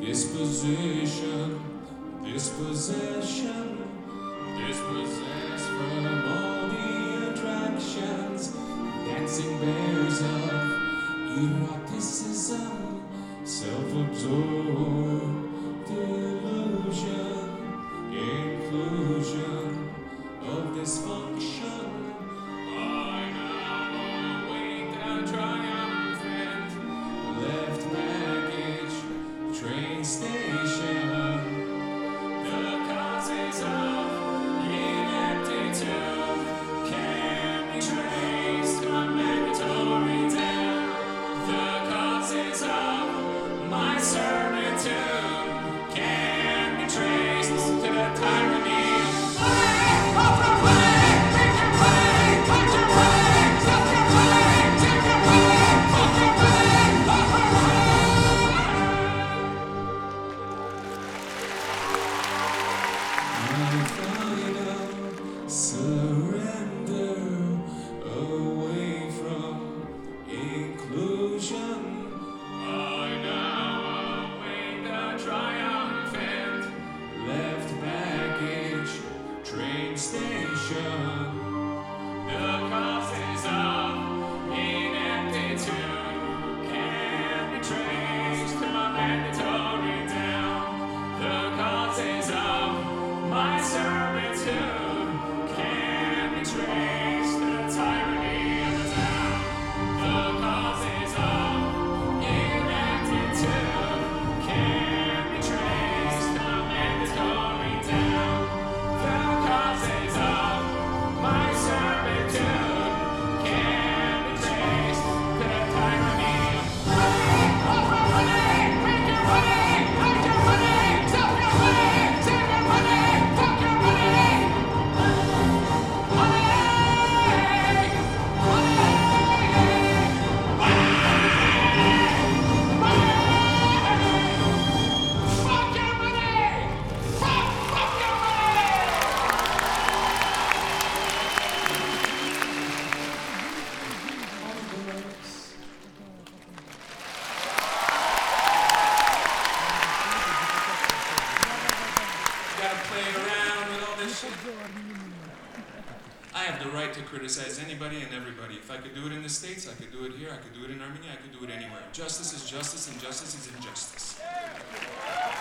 disposition, dispossession, dispossessed from all the attractions, dancing bears of eroticism, self-absorbed delusion, inclusion of dysfunction. I now await a triumphant I have the right to criticize anybody and everybody. If I could do it in the States, I could do it here, I could do it in Armenia, I could do it anywhere. Justice is justice, and justice is injustice.